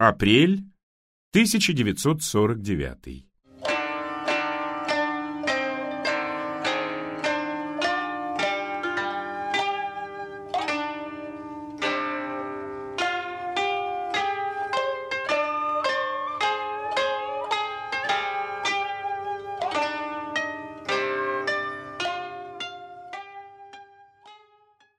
Апрель 1949.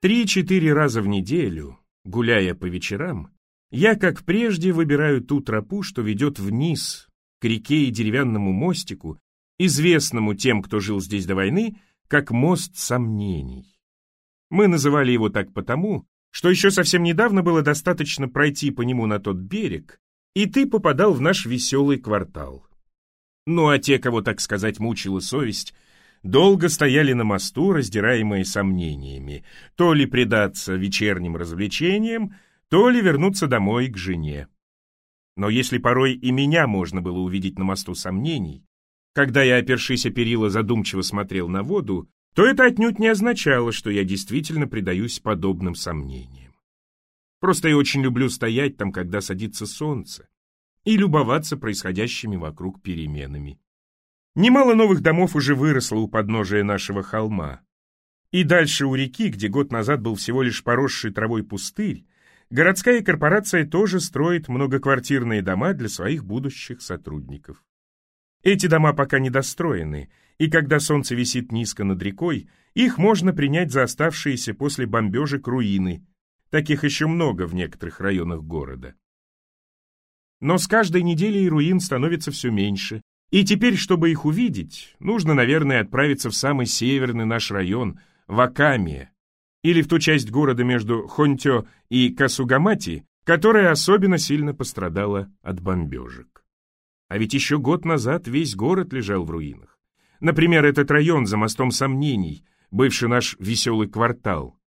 Три-четыре раза в неделю, гуляя по вечерам, я, как прежде, выбираю ту тропу, что ведет вниз, к реке и деревянному мостику, известному тем, кто жил здесь до войны, как мост сомнений. Мы называли его так потому, что еще совсем недавно было достаточно пройти по нему на тот берег, и ты попадал в наш веселый квартал. Ну а те, кого, так сказать, мучила совесть, долго стояли на мосту, раздираемые сомнениями, то ли предаться вечерним развлечениям, то ли вернуться домой к жене. Но если порой и меня можно было увидеть на мосту сомнений, когда я, опершись о перила, задумчиво смотрел на воду, то это отнюдь не означало, что я действительно предаюсь подобным сомнениям. Просто я очень люблю стоять там, когда садится солнце, и любоваться происходящими вокруг переменами. Немало новых домов уже выросло у подножия нашего холма. И дальше у реки, где год назад был всего лишь поросший травой пустырь, городская корпорация тоже строит многоквартирные дома для своих будущих сотрудников. Эти дома пока недостроены, и когда солнце висит низко над рекой, их можно принять за оставшиеся после бомбежек руины. Таких еще много в некоторых районах города. Но с каждой неделей руин становится все меньше, и теперь, чтобы их увидеть, нужно, наверное, отправиться в самый северный наш район, в Акамия, или в ту часть города между Хонтё и Касугамати, которая особенно сильно пострадала от бомбежек. А ведь еще год назад весь город лежал в руинах. Например, этот район за мостом сомнений, бывший наш веселый квартал.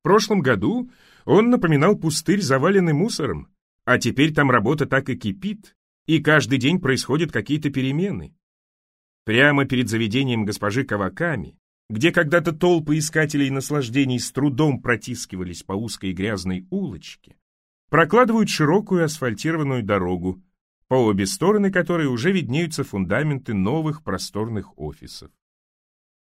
В прошлом году он напоминал пустырь, заваленный мусором, а теперь там работа так и кипит, и каждый день происходят какие-то перемены. Прямо перед заведением госпожи Каваками, где когда-то толпы искателей наслаждений с трудом протискивались по узкой грязной улочке, прокладывают широкую асфальтированную дорогу, по обе стороны которой уже виднеются фундаменты новых просторных офисов.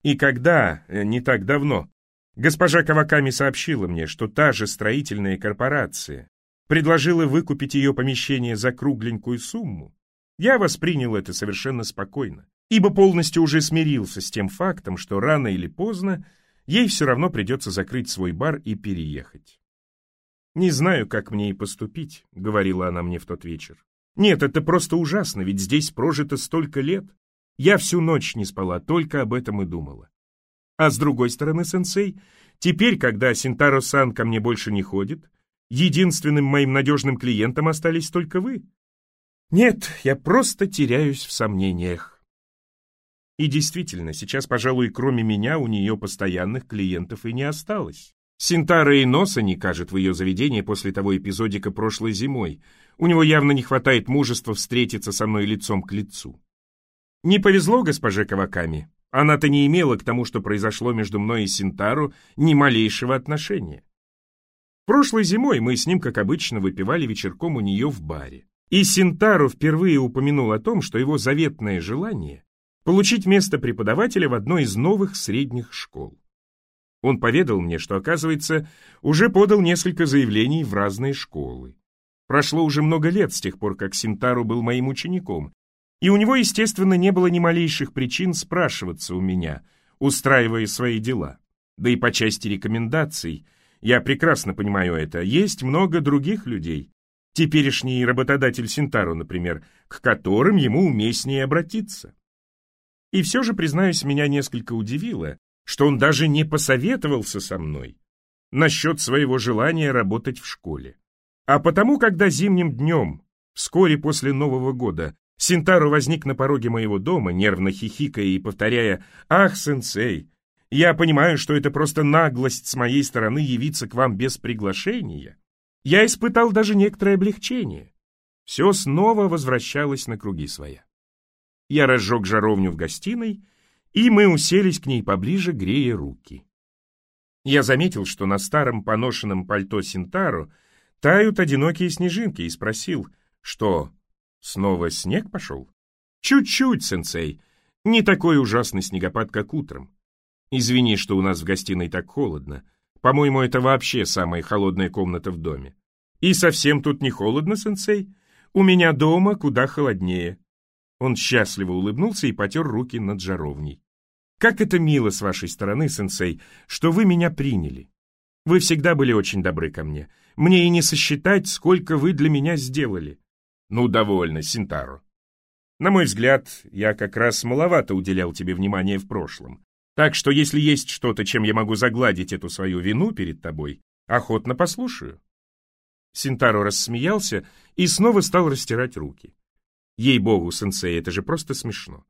И когда, э, не так давно, госпожа Каваками сообщила мне, что та же строительная корпорация предложила выкупить ее помещение за кругленькую сумму, я воспринял это совершенно спокойно, ибо полностью уже смирился с тем фактом, что рано или поздно ей все равно придется закрыть свой бар и переехать. «Не знаю, как мне и поступить», — говорила она мне в тот вечер. «Нет, это просто ужасно, ведь здесь прожито столько лет. Я всю ночь не спала, только об этом и думала. А с другой стороны, сенсей, теперь, когда Синтаро-сан ко мне больше не ходит, Единственным моим надежным клиентом остались только вы. Нет, я просто теряюсь в сомнениях. И действительно, сейчас, пожалуй, кроме меня, у нее постоянных клиентов и не осталось. Синтара и носа не кажет в ее заведении после того эпизодика прошлой зимой. У него явно не хватает мужества встретиться со мной лицом к лицу. Не повезло госпоже Каваками. Она-то не имела к тому, что произошло между мной и Синтару, ни малейшего отношения. Прошлой зимой мы с ним, как обычно, выпивали вечерком у нее в баре. И Синтаро впервые упомянул о том, что его заветное желание — получить место преподавателя в одной из новых средних школ. Он поведал мне, что, оказывается, уже подал несколько заявлений в разные школы. Прошло уже много лет с тех пор, как Синтару был моим учеником, и у него, естественно, не было ни малейших причин спрашиваться у меня, устраивая свои дела. Да и по части рекомендаций — я прекрасно понимаю это. Есть много других людей. Теперешний работодатель Синтару, например, к которым ему уместнее обратиться. И все же, признаюсь, меня несколько удивило, что он даже не посоветовался со мной насчет своего желания работать в школе. А потому, когда зимним днем, вскоре после Нового года, Синтару возник на пороге моего дома, нервно хихикая и повторяя «Ах, сенсей, я понимаю, что это просто наглость с моей стороны явиться к вам без приглашения. Я испытал даже некоторое облегчение. Все снова возвращалось на круги своя. Я разжег жаровню в гостиной, и мы уселись к ней поближе, грея руки. Я заметил, что на старом поношенном пальто Синтаро тают одинокие снежинки, и спросил, что, снова снег пошел? Чуть-чуть, сенсей, не такой ужасный снегопад, как утром. Извини, что у нас в гостиной так холодно. По-моему, это вообще самая холодная комната в доме. И совсем тут не холодно, сенсей? У меня дома куда холоднее. Он счастливо улыбнулся и потер руки над жаровней. Как это мило с вашей стороны, сенсей, что вы меня приняли. Вы всегда были очень добры ко мне. Мне и не сосчитать, сколько вы для меня сделали. Ну, довольно, Синтаро. На мой взгляд, я как раз маловато уделял тебе внимания в прошлом. Так что если есть что-то, чем я могу загладить эту свою вину перед тобой, охотно послушаю. Синтаро рассмеялся и снова стал растирать руки. Ей-богу, сенсей, это же просто смешно.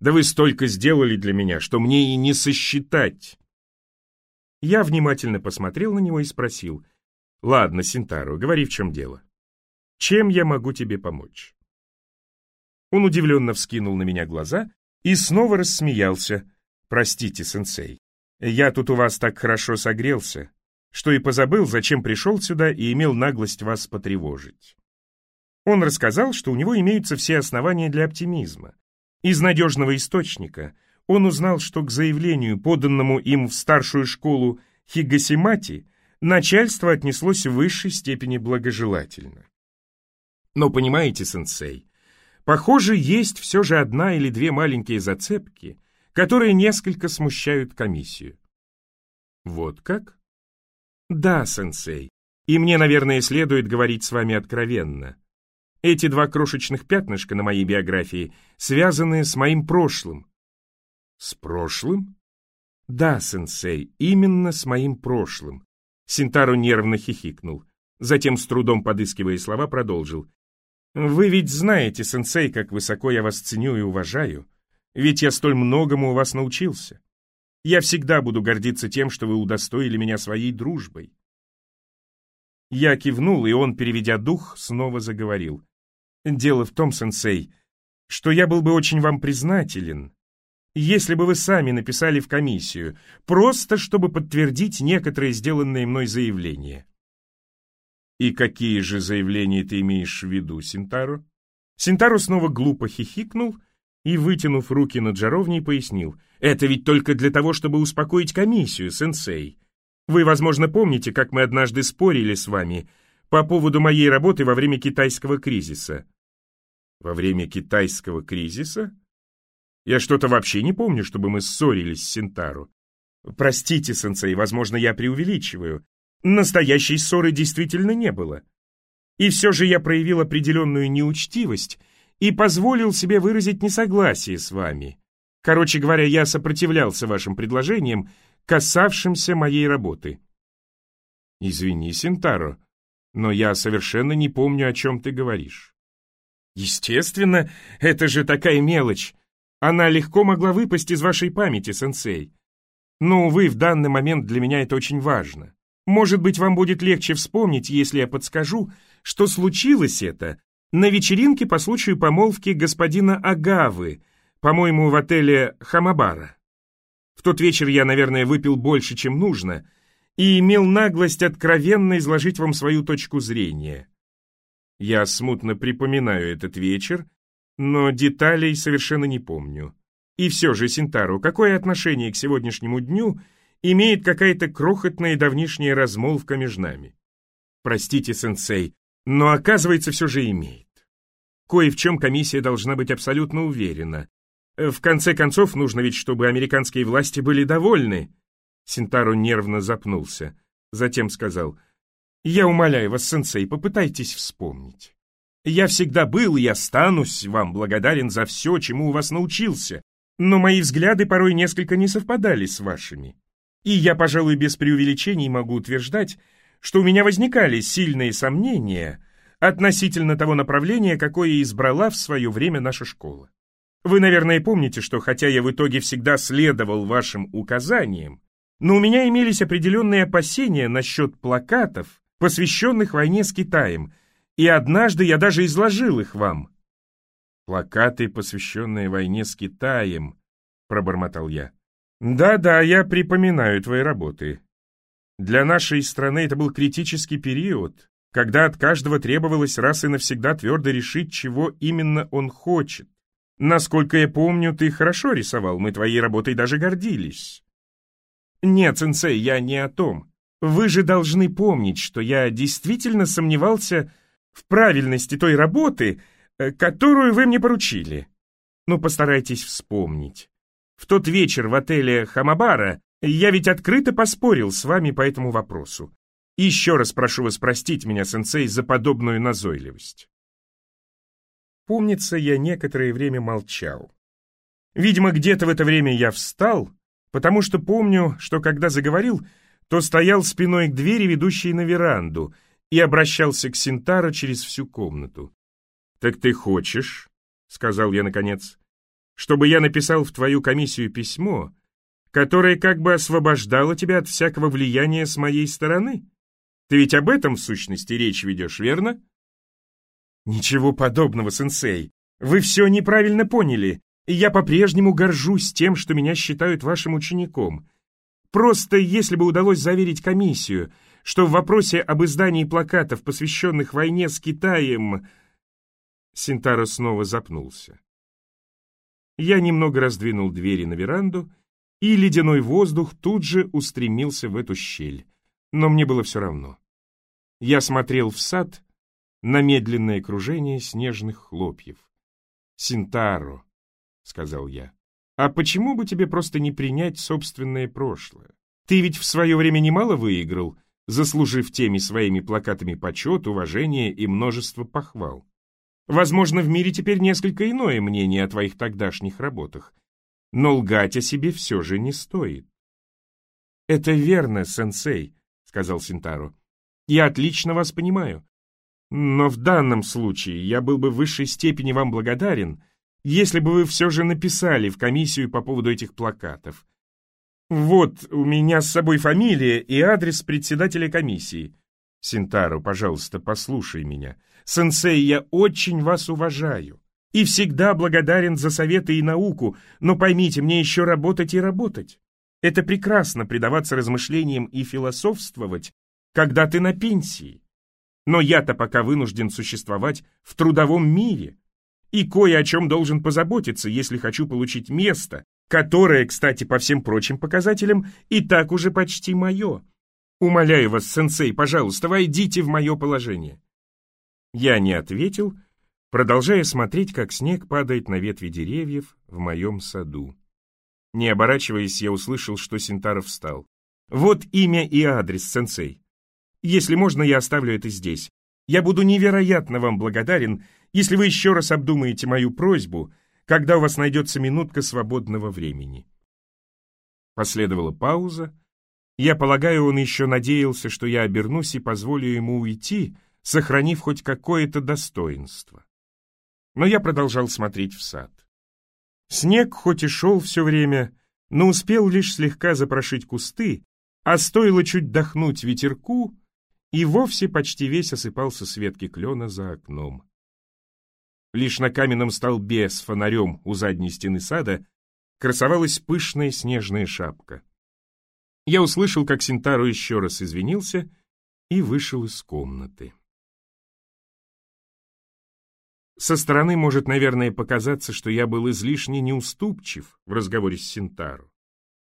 Да вы столько сделали для меня, что мне и не сосчитать. Я внимательно посмотрел на него и спросил. Ладно, Синтаро, говори, в чем дело. Чем я могу тебе помочь? Он удивленно вскинул на меня глаза и снова рассмеялся. Простите, сенсей, я тут у вас так хорошо согрелся что и позабыл, зачем пришел сюда и имел наглость вас потревожить. Он рассказал, что у него имеются все основания для оптимизма. Из надежного источника он узнал, что к заявлению, поданному им в старшую школу Хигасимати, начальство отнеслось в высшей степени благожелательно. Но понимаете, сенсей, похоже, есть все же одна или две маленькие зацепки, которые несколько смущают комиссию. Вот как? «Да, сенсей, и мне, наверное, следует говорить с вами откровенно. Эти два крошечных пятнышка на моей биографии связаны с моим прошлым». «С прошлым?» «Да, сенсей, именно с моим прошлым». Синтаро нервно хихикнул. Затем, с трудом подыскивая слова, продолжил. «Вы ведь знаете, сенсей, как высоко я вас ценю и уважаю. Ведь я столь многому у вас научился. Я всегда буду гордиться тем, что вы удостоили меня своей дружбой». Я кивнул, и он, переведя дух, снова заговорил. «Дело в том, сенсей, что я был бы очень вам признателен, если бы вы сами написали в комиссию, просто чтобы подтвердить некоторые сделанные мной заявления». «И какие же заявления ты имеешь в виду, Синтаро?» Синтаро снова глупо хихикнул и, вытянув руки над жаровней, пояснил — это ведь только для того, чтобы успокоить комиссию, сенсей. Вы, возможно, помните, как мы однажды спорили с вами по поводу моей работы во время китайского кризиса. Во время китайского кризиса? Я что-то вообще не помню, чтобы мы ссорились с Синтару. Простите, сенсей, возможно, я преувеличиваю. Настоящей ссоры действительно не было. И все же я проявил определенную неучтивость и позволил себе выразить несогласие с вами. Короче говоря, я сопротивлялся вашим предложениям, касавшимся моей работы. Извини, Синтаро, но я совершенно не помню, о чем ты говоришь. Естественно, это же такая мелочь. Она легко могла выпасть из вашей памяти, сенсей. Но, увы, в данный момент для меня это очень важно. Может быть, вам будет легче вспомнить, если я подскажу, что случилось это на вечеринке по случаю помолвки господина Агавы, по-моему, в отеле Хамабара. В тот вечер я, наверное, выпил больше, чем нужно, и имел наглость откровенно изложить вам свою точку зрения. Я смутно припоминаю этот вечер, но деталей совершенно не помню. И все же, Синтару, какое отношение к сегодняшнему дню имеет какая-то крохотная давнишняя размолвка между нами? Простите, сенсей, но оказывается, все же имеет. Кое в чем комиссия должна быть абсолютно уверена, в конце концов, нужно ведь, чтобы американские власти были довольны. Синтаро нервно запнулся. Затем сказал, «Я умоляю вас, сенсей, попытайтесь вспомнить. Я всегда был и останусь вам благодарен за все, чему у вас научился, но мои взгляды порой несколько не совпадали с вашими. И я, пожалуй, без преувеличений могу утверждать, что у меня возникали сильные сомнения относительно того направления, какое избрала в свое время наша школа. Вы, наверное, помните, что хотя я в итоге всегда следовал вашим указаниям, но у меня имелись определенные опасения насчет плакатов, посвященных войне с Китаем, и однажды я даже изложил их вам. «Плакаты, посвященные войне с Китаем», — пробормотал я. «Да-да, я припоминаю твои работы. Для нашей страны это был критический период, когда от каждого требовалось раз и навсегда твердо решить, чего именно он хочет. Насколько я помню, ты хорошо рисовал, мы твоей работой даже гордились. Нет, сенсей, я не о том. Вы же должны помнить, что я действительно сомневался в правильности той работы, э, которую вы мне поручили. Ну, постарайтесь вспомнить. В тот вечер в отеле Хамабара я ведь открыто поспорил с вами по этому вопросу. Еще раз прошу вас простить меня, сенсей, за подобную назойливость. Помнится, я некоторое время молчал. Видимо, где-то в это время я встал, потому что помню, что когда заговорил, то стоял спиной к двери, ведущей на веранду, и обращался к Синтаро через всю комнату. «Так ты хочешь, — сказал я наконец, — чтобы я написал в твою комиссию письмо, которое как бы освобождало тебя от всякого влияния с моей стороны?» Ты ведь об этом, в сущности, речь ведешь, верно? Ничего подобного, сенсей. Вы все неправильно поняли, и я по-прежнему горжусь тем, что меня считают вашим учеником. Просто если бы удалось заверить комиссию, что в вопросе об издании плакатов, посвященных войне с Китаем... Синтаро снова запнулся. Я немного раздвинул двери на веранду, и ледяной воздух тут же устремился в эту щель но мне было все равно. Я смотрел в сад на медленное кружение снежных хлопьев. «Синтаро», — сказал я, — «а почему бы тебе просто не принять собственное прошлое? Ты ведь в свое время немало выиграл, заслужив теми своими плакатами почет, уважение и множество похвал. Возможно, в мире теперь несколько иное мнение о твоих тогдашних работах, но лгать о себе все же не стоит». «Это верно, сенсей», сказал Синтаро. «Я отлично вас понимаю. Но в данном случае я был бы в высшей степени вам благодарен, если бы вы все же написали в комиссию по поводу этих плакатов. Вот, у меня с собой фамилия и адрес председателя комиссии. Синтаро, пожалуйста, послушай меня. Сенсей, я очень вас уважаю и всегда благодарен за советы и науку, но поймите, мне еще работать и работать. Это прекрасно предаваться размышлениям и философствовать, когда ты на пенсии. Но я-то пока вынужден существовать в трудовом мире и кое о чем должен позаботиться, если хочу получить место, которое, кстати, по всем прочим показателям, и так уже почти мое. Умоляю вас, сенсей, пожалуйста, войдите в мое положение. Я не ответил, продолжая смотреть, как снег падает на ветви деревьев в моем саду. Не оборачиваясь, я услышал, что Синтаров встал. «Вот имя и адрес, сенсей. Если можно, я оставлю это здесь. Я буду невероятно вам благодарен, если вы еще раз обдумаете мою просьбу, когда у вас найдется минутка свободного времени». Последовала пауза. Я полагаю, он еще надеялся, что я обернусь и позволю ему уйти, сохранив хоть какое-то достоинство. Но я продолжал смотреть в сад. Снег хоть и шел все время, но успел лишь слегка запрошить кусты, а стоило чуть дохнуть ветерку, и вовсе почти весь осыпался с ветки клена за окном. Лишь на каменном столбе с фонарем у задней стены сада красовалась пышная снежная шапка. Я услышал, как Синтару еще раз извинился и вышел из комнаты. Со стороны может, наверное, показаться, что я был излишне неуступчив в разговоре с Синтару.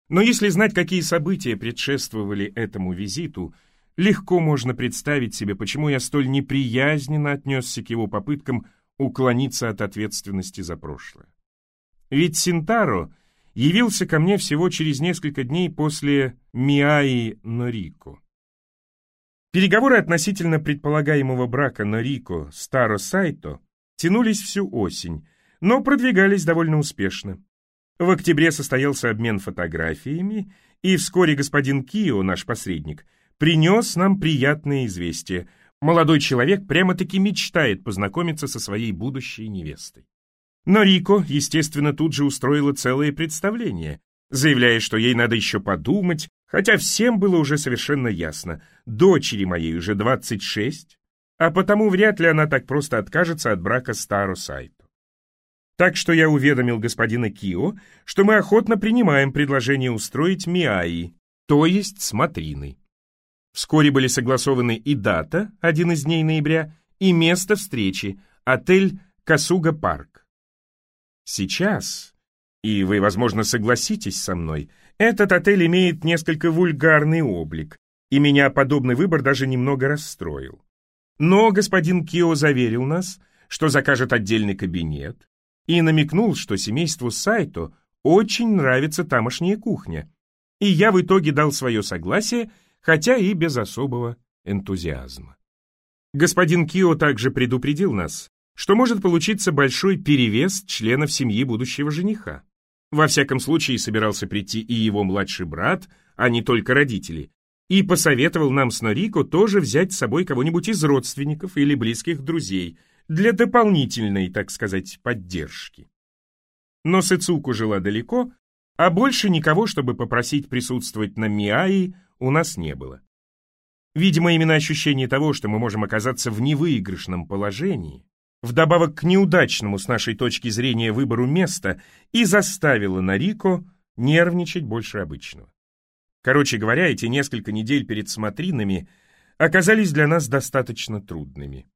Но если знать, какие события предшествовали этому визиту, легко можно представить себе, почему я столь неприязненно отнесся к его попыткам уклониться от ответственности за прошлое. Ведь Синтаро явился ко мне всего через несколько дней после Миаи Норико. Переговоры относительно предполагаемого брака Норико с Таро Сайто тянулись всю осень, но продвигались довольно успешно. В октябре состоялся обмен фотографиями, и вскоре господин Кио, наш посредник, принес нам приятное известие. Молодой человек прямо-таки мечтает познакомиться со своей будущей невестой. Но Рико, естественно, тут же устроила целое представление, заявляя, что ей надо еще подумать, хотя всем было уже совершенно ясно. Дочери моей уже 26, а потому вряд ли она так просто откажется от брака с Таро Сайто. Так что я уведомил господина Кио, что мы охотно принимаем предложение устроить Миаи, то есть смотрины. Вскоре были согласованы и дата, один из дней ноября, и место встречи, отель Касуга Парк. Сейчас, и вы, возможно, согласитесь со мной, этот отель имеет несколько вульгарный облик, и меня подобный выбор даже немного расстроил. Но господин Кио заверил нас, что закажет отдельный кабинет, и намекнул, что семейству Сайто очень нравится тамошняя кухня, и я в итоге дал свое согласие, хотя и без особого энтузиазма. Господин Кио также предупредил нас, что может получиться большой перевес членов семьи будущего жениха. Во всяком случае, собирался прийти и его младший брат, а не только родители, и посоветовал нам с Норико тоже взять с собой кого-нибудь из родственников или близких друзей для дополнительной, так сказать, поддержки. Но Сыцуку жила далеко, а больше никого, чтобы попросить присутствовать на Миаи, у нас не было. Видимо, именно ощущение того, что мы можем оказаться в невыигрышном положении, вдобавок к неудачному с нашей точки зрения выбору места, и заставило Нарико нервничать больше обычного. Короче говоря, эти несколько недель перед смотринами оказались для нас достаточно трудными.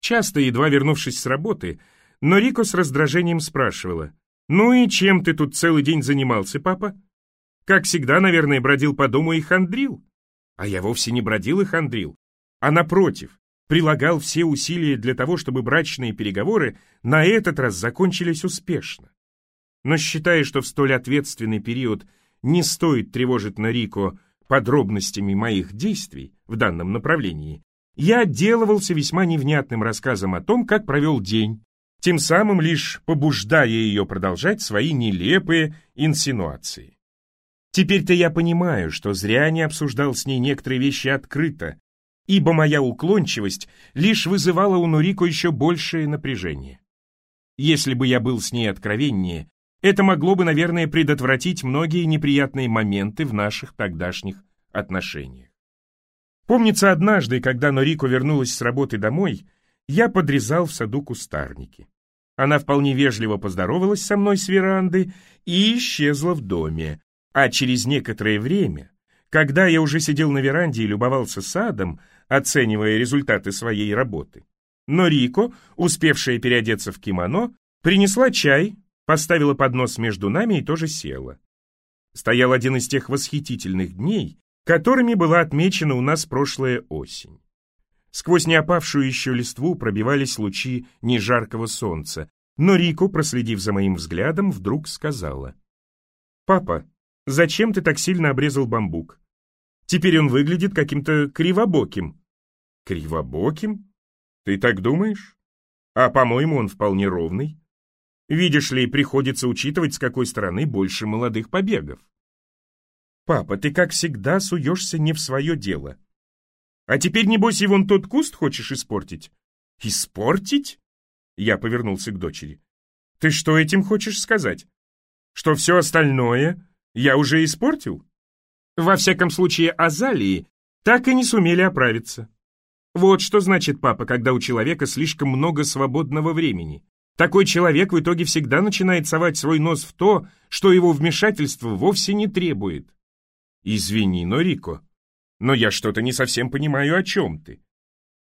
Часто, едва вернувшись с работы, Норико с раздражением спрашивала, «Ну и чем ты тут целый день занимался, папа?» Как всегда, наверное, бродил по дому и хандрил. А я вовсе не бродил и хандрил, а напротив, прилагал все усилия для того, чтобы брачные переговоры на этот раз закончились успешно. Но считая, что в столь ответственный период не стоит тревожить Нарико подробностями моих действий в данном направлении, я отделывался весьма невнятным рассказом о том, как провел день, тем самым лишь побуждая ее продолжать свои нелепые инсинуации. Теперь-то я понимаю, что зря не обсуждал с ней некоторые вещи открыто, ибо моя уклончивость лишь вызывала у Нурико еще большее напряжение. Если бы я был с ней откровеннее, это могло бы, наверное, предотвратить многие неприятные моменты в наших тогдашних отношениях. Помнится, однажды, когда Норико вернулась с работы домой, я подрезал в саду кустарники. Она вполне вежливо поздоровалась со мной с веранды и исчезла в доме, а через некоторое время, когда я уже сидел на веранде и любовался садом, оценивая результаты своей работы, но Рико, успевшая переодеться в кимоно, принесла чай, поставила поднос между нами и тоже села. Стоял один из тех восхитительных дней, которыми была отмечена у нас прошлая осень. Сквозь неопавшую еще листву пробивались лучи нежаркого солнца, но Рико, проследив за моим взглядом, вдруг сказала. «Папа, Зачем ты так сильно обрезал бамбук? Теперь он выглядит каким-то кривобоким. Кривобоким? Ты так думаешь? А, по-моему, он вполне ровный. Видишь ли, приходится учитывать, с какой стороны больше молодых побегов. Папа, ты как всегда суешься не в свое дело. А теперь, небось, и вон тот куст хочешь испортить? Испортить? Я повернулся к дочери. Ты что этим хочешь сказать? Что все остальное я уже испортил? Во всяком случае, азалии так и не сумели оправиться. Вот что значит папа, когда у человека слишком много свободного времени. Такой человек в итоге всегда начинает совать свой нос в то, что его вмешательство вовсе не требует. Извини, но Рико, но я что-то не совсем понимаю, о чем ты.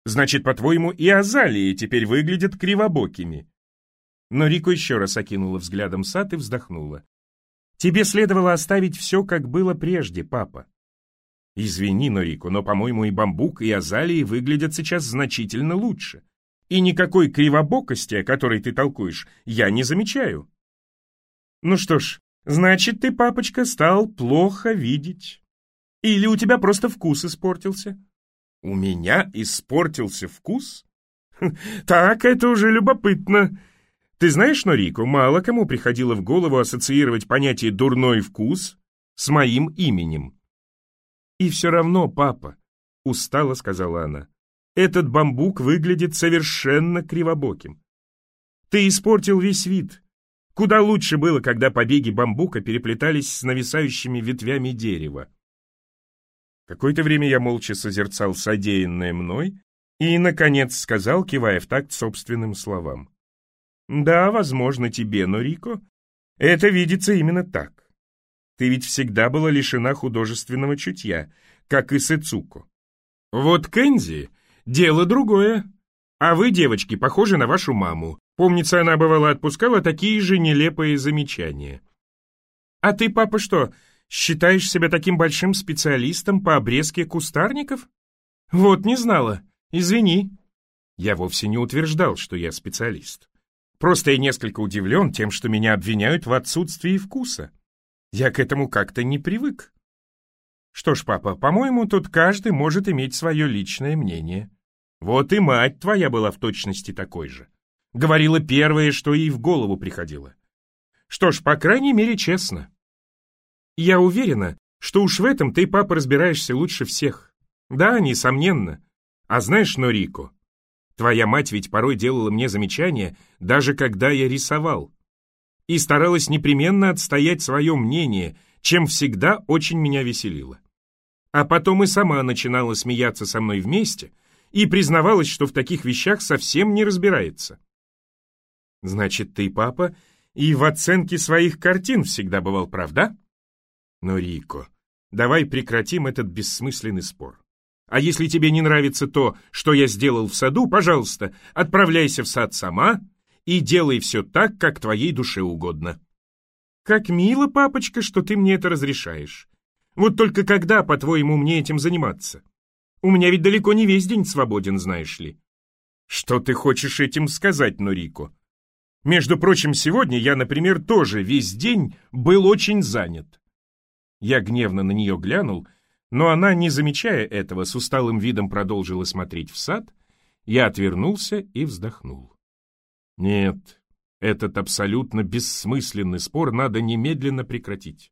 Значит, по-твоему, и азалии теперь выглядят кривобокими. Но Рико еще раз окинула взглядом сад и вздохнула. Тебе следовало оставить все, как было прежде, папа. Извини, Норико, но, по-моему, и бамбук, и азалии выглядят сейчас значительно лучше. И никакой кривобокости, о которой ты толкуешь, я не замечаю. Ну что ж, значит, ты, папочка, стал плохо видеть. Или у тебя просто вкус испортился? У меня испортился вкус? Так, это уже любопытно. Ты знаешь, Норико, мало кому приходило в голову ассоциировать понятие «дурной вкус» с моим именем. «И все равно, папа», — устало сказала она, — «этот бамбук выглядит совершенно кривобоким. Ты испортил весь вид. Куда лучше было, когда побеги бамбука переплетались с нависающими ветвями дерева». Какое-то время я молча созерцал содеянное мной и, наконец, сказал, кивая в такт собственным словам. Да, возможно, тебе, но, Рико, это видится именно так. Ты ведь всегда была лишена художественного чутья, как и Сэцуко. Вот Кэнзи — дело другое. А вы, девочки, похожи на вашу маму. Помнится, она бывало отпускала такие же нелепые замечания. А ты, папа, что, считаешь себя таким большим специалистом по обрезке кустарников? Вот не знала. Извини. Я вовсе не утверждал, что я специалист. Просто я несколько удивлен тем, что меня обвиняют в отсутствии вкуса. Я к этому как-то не привык. Что ж, папа, по-моему, тут каждый может иметь свое личное мнение. Вот и мать твоя была в точности такой же. Говорила первое, что ей в голову приходило. Что ж, по крайней мере, честно. Я уверена, что уж в этом ты, папа, разбираешься лучше всех. Да, несомненно. А знаешь, Норико, твоя мать ведь порой делала мне замечания, даже когда я рисовал. И старалась непременно отстоять свое мнение, чем всегда очень меня веселило. А потом и сама начинала смеяться со мной вместе и признавалась, что в таких вещах совсем не разбирается. Значит, ты, папа, и в оценке своих картин всегда бывал прав, да? Но, Рико, давай прекратим этот бессмысленный спор. А если тебе не нравится то, что я сделал в саду, пожалуйста, отправляйся в сад сама и делай все так, как твоей душе угодно. Как мило, папочка, что ты мне это разрешаешь. Вот только когда, по-твоему, мне этим заниматься? У меня ведь далеко не весь день свободен, знаешь ли. Что ты хочешь этим сказать, Норико? Между прочим, сегодня я, например, тоже весь день был очень занят. Я гневно на нее глянул, но она, не замечая этого, с усталым видом продолжила смотреть в сад. Я отвернулся и вздохнул. Нет, этот абсолютно бессмысленный спор надо немедленно прекратить.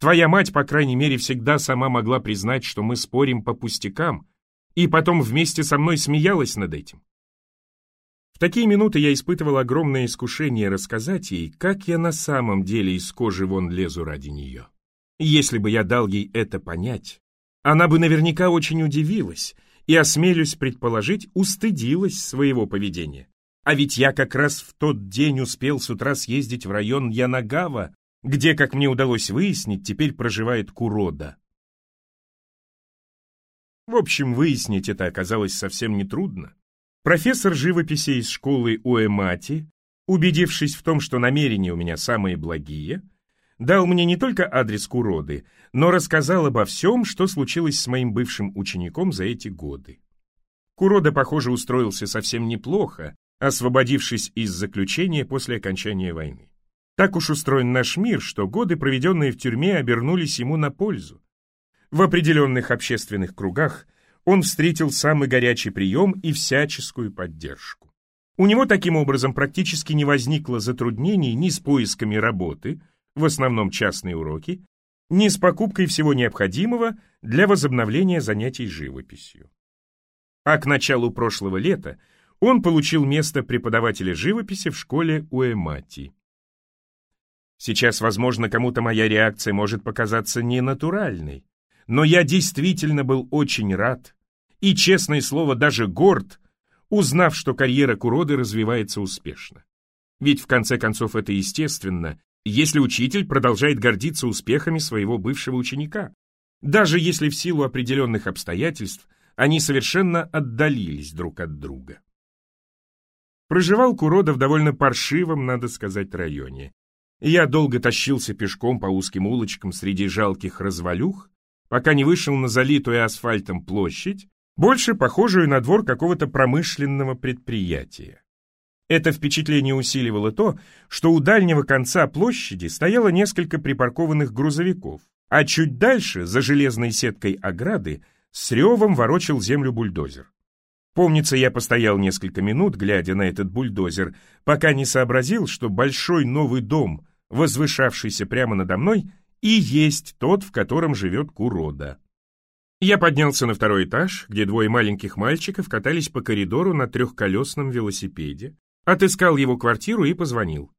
Твоя мать, по крайней мере, всегда сама могла признать, что мы спорим по пустякам, и потом вместе со мной смеялась над этим. В такие минуты я испытывал огромное искушение рассказать ей, как я на самом деле из кожи вон лезу ради нее. Если бы я дал ей это понять, она бы наверняка очень удивилась и, осмелюсь предположить, устыдилась своего поведения. А ведь я как раз в тот день успел с утра съездить в район Янагава, где, как мне удалось выяснить, теперь проживает Курода. В общем, выяснить это оказалось совсем нетрудно. Профессор живописи из школы Уэмати, убедившись в том, что намерения у меня самые благие, дал мне не только адрес Куроды, но рассказал обо всем, что случилось с моим бывшим учеником за эти годы. Курода, похоже, устроился совсем неплохо, освободившись из заключения после окончания войны. Так уж устроен наш мир, что годы, проведенные в тюрьме, обернулись ему на пользу. В определенных общественных кругах он встретил самый горячий прием и всяческую поддержку. У него таким образом практически не возникло затруднений ни с поисками работы, в основном частные уроки, ни с покупкой всего необходимого для возобновления занятий живописью. А к началу прошлого лета он получил место преподавателя живописи в школе Уэмати. Сейчас, возможно, кому-то моя реакция может показаться ненатуральной, но я действительно был очень рад и, честное слово, даже горд, узнав, что карьера Куроды развивается успешно. Ведь в конце концов это естественно, если учитель продолжает гордиться успехами своего бывшего ученика, даже если в силу определенных обстоятельств они совершенно отдалились друг от друга. Проживал Курода в довольно паршивом, надо сказать, районе. Я долго тащился пешком по узким улочкам среди жалких развалюх, пока не вышел на залитую асфальтом площадь, больше похожую на двор какого-то промышленного предприятия. Это впечатление усиливало то, что у дальнего конца площади стояло несколько припаркованных грузовиков, а чуть дальше, за железной сеткой ограды, с ревом ворочил землю бульдозер. Помнится, я постоял несколько минут, глядя на этот бульдозер, пока не сообразил, что большой новый дом, возвышавшийся прямо надо мной, и есть тот, в котором живет Курода. Я поднялся на второй этаж, где двое маленьких мальчиков катались по коридору на трехколесном велосипеде, Отыскал его квартиру и позвонил.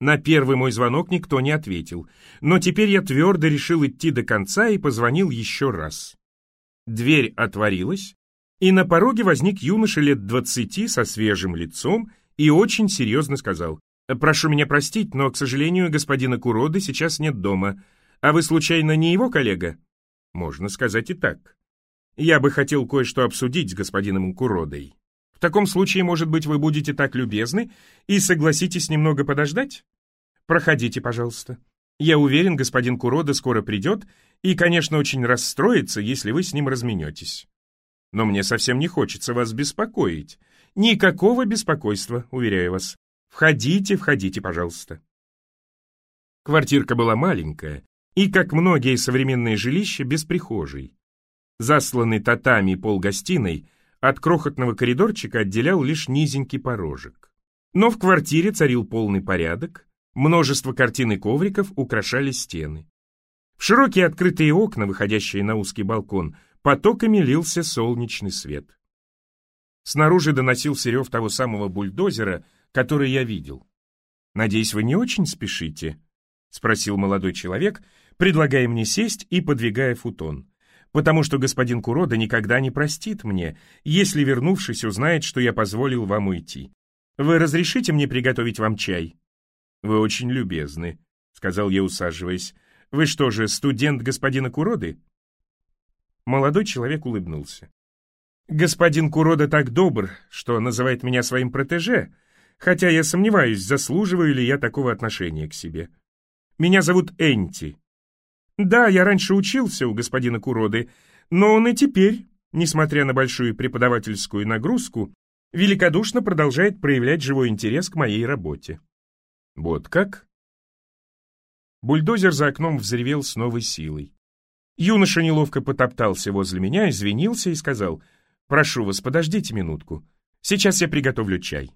На первый мой звонок никто не ответил, но теперь я твердо решил идти до конца и позвонил еще раз. Дверь отворилась, и на пороге возник юноша лет двадцати со свежим лицом и очень серьезно сказал, «Прошу меня простить, но, к сожалению, господина Куроды сейчас нет дома. А вы, случайно, не его коллега?» Можно сказать и так. Я бы хотел кое-что обсудить с господином Куродой. В таком случае, может быть, вы будете так любезны и согласитесь немного подождать? Проходите, пожалуйста. Я уверен, господин Курода скоро придет и, конечно, очень расстроится, если вы с ним разменетесь. Но мне совсем не хочется вас беспокоить. Никакого беспокойства, уверяю вас. Входите, входите, пожалуйста. Квартирка была маленькая и, как многие современные жилища, без прихожей. Засланный татами пол гостиной от крохотного коридорчика отделял лишь низенький порожек. Но в квартире царил полный порядок, множество картин и ковриков украшали стены. В широкие открытые окна, выходящие на узкий балкон, потоками лился солнечный свет. Снаружи доносился рев того самого бульдозера, который я видел. «Надеюсь, вы не очень спешите?» — спросил молодой человек, предлагая мне сесть и подвигая футон потому что господин Курода никогда не простит мне, если, вернувшись, узнает, что я позволил вам уйти. Вы разрешите мне приготовить вам чай?» «Вы очень любезны», — сказал я, усаживаясь. «Вы что же, студент господина Куроды?» Молодой человек улыбнулся. «Господин Курода так добр, что называет меня своим протеже, хотя я сомневаюсь, заслуживаю ли я такого отношения к себе. Меня зовут Энти, да, я раньше учился у господина Куроды, но он и теперь, несмотря на большую преподавательскую нагрузку, великодушно продолжает проявлять живой интерес к моей работе. Вот как? Бульдозер за окном взревел с новой силой. Юноша неловко потоптался возле меня, извинился и сказал, «Прошу вас, подождите минутку. Сейчас я приготовлю чай».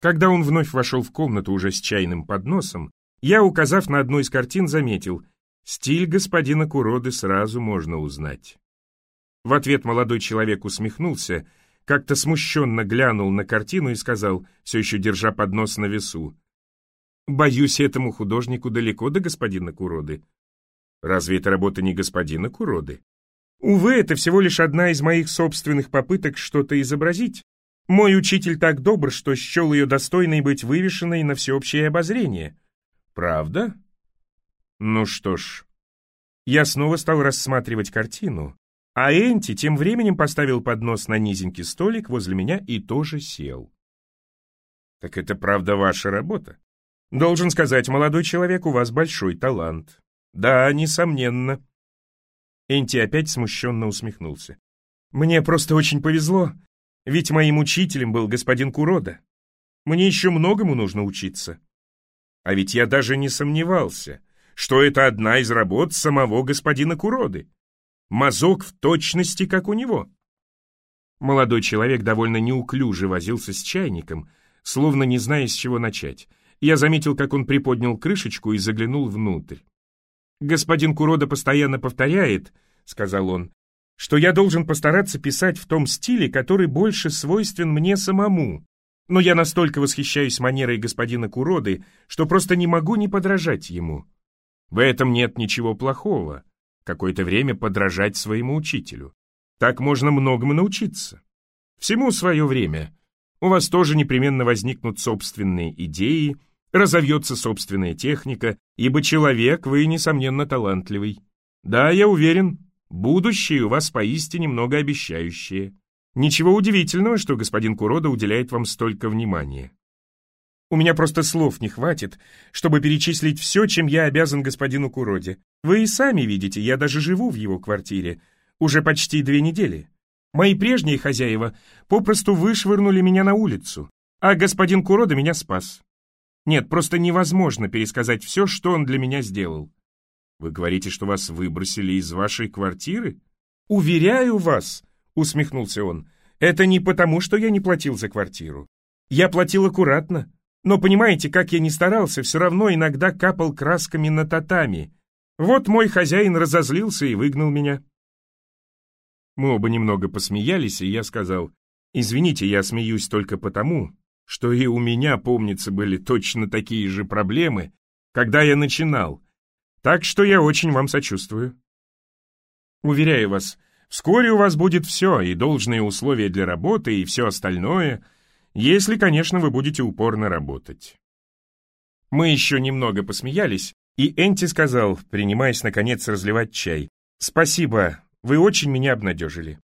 Когда он вновь вошел в комнату уже с чайным подносом, я, указав на одну из картин, заметил, Стиль господина Куроды сразу можно узнать. В ответ молодой человек усмехнулся, как-то смущенно глянул на картину и сказал, все еще держа поднос на весу, «Боюсь, этому художнику далеко до господина Куроды». «Разве это работа не господина Куроды?» «Увы, это всего лишь одна из моих собственных попыток что-то изобразить. Мой учитель так добр, что счел ее достойной быть вывешенной на всеобщее обозрение». «Правда?» Ну что ж, я снова стал рассматривать картину, а Энти тем временем поставил поднос на низенький столик возле меня и тоже сел. Так это правда ваша работа? Должен сказать, молодой человек, у вас большой талант. Да, несомненно. Энти опять смущенно усмехнулся. Мне просто очень повезло, ведь моим учителем был господин Курода. Мне еще многому нужно учиться. А ведь я даже не сомневался — что это одна из работ самого господина Куроды. Мазок в точности, как у него. Молодой человек довольно неуклюже возился с чайником, словно не зная, с чего начать. Я заметил, как он приподнял крышечку и заглянул внутрь. «Господин Курода постоянно повторяет», — сказал он, «что я должен постараться писать в том стиле, который больше свойствен мне самому. Но я настолько восхищаюсь манерой господина Куроды, что просто не могу не подражать ему. В этом нет ничего плохого. Какое-то время подражать своему учителю. Так можно многому научиться. Всему свое время. У вас тоже непременно возникнут собственные идеи, разовьется собственная техника, ибо человек вы, несомненно, талантливый. Да, я уверен, будущее у вас поистине многообещающее. Ничего удивительного, что господин Курода уделяет вам столько внимания. У меня просто слов не хватит, чтобы перечислить все, чем я обязан господину Куроде. Вы и сами видите, я даже живу в его квартире. Уже почти две недели. Мои прежние хозяева попросту вышвырнули меня на улицу, а господин Курода меня спас. Нет, просто невозможно пересказать все, что он для меня сделал. Вы говорите, что вас выбросили из вашей квартиры? Уверяю вас, усмехнулся он, это не потому, что я не платил за квартиру. Я платил аккуратно, но понимаете, как я ни старался, все равно иногда капал красками на татами. Вот мой хозяин разозлился и выгнал меня. Мы оба немного посмеялись, и я сказал, «Извините, я смеюсь только потому, что и у меня, помнится, были точно такие же проблемы, когда я начинал, так что я очень вам сочувствую. Уверяю вас, вскоре у вас будет все, и должные условия для работы, и все остальное — если, конечно, вы будете упорно работать. Мы еще немного посмеялись, и Энти сказал, принимаясь, наконец, разливать чай, Спасибо, вы очень меня обнадежили.